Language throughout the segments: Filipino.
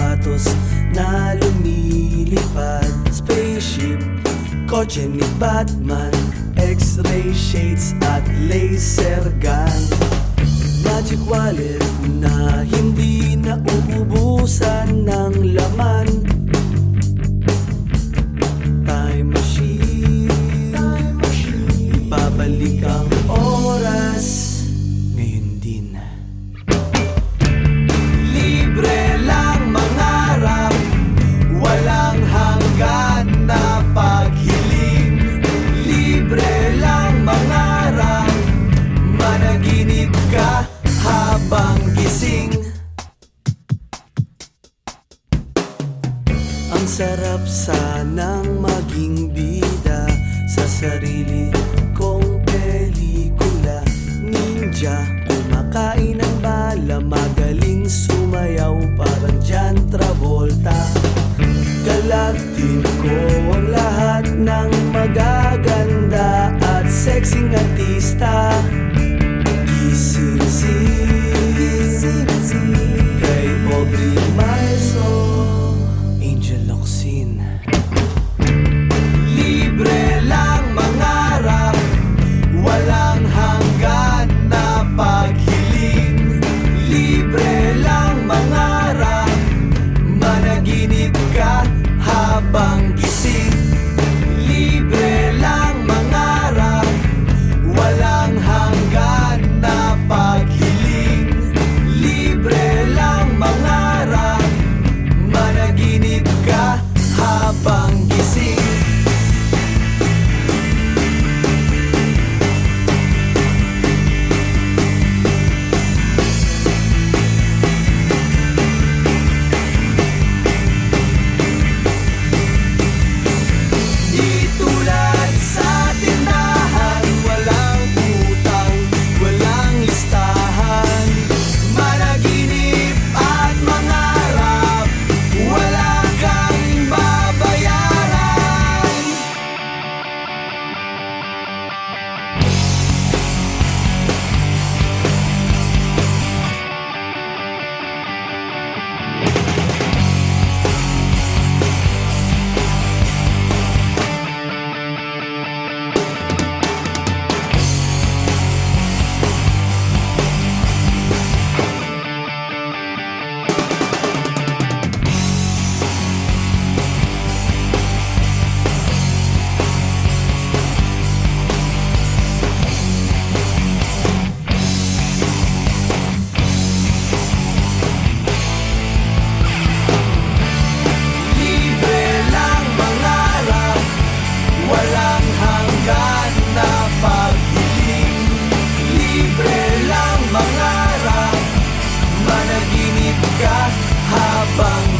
sapatos na lumilipad. Spaceship, kotse ni Batman X-ray shades at laser gun. Magic wallet na hindi na nauubusan ng laman gising. Ang sarap sanang maging bida Sa sarili kong pelikula. Ninja, kumakain ng bala Magaling sumayaw parang John Travolta. Galactic ko ang lahat ng magaganda At sexing artista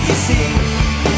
you see.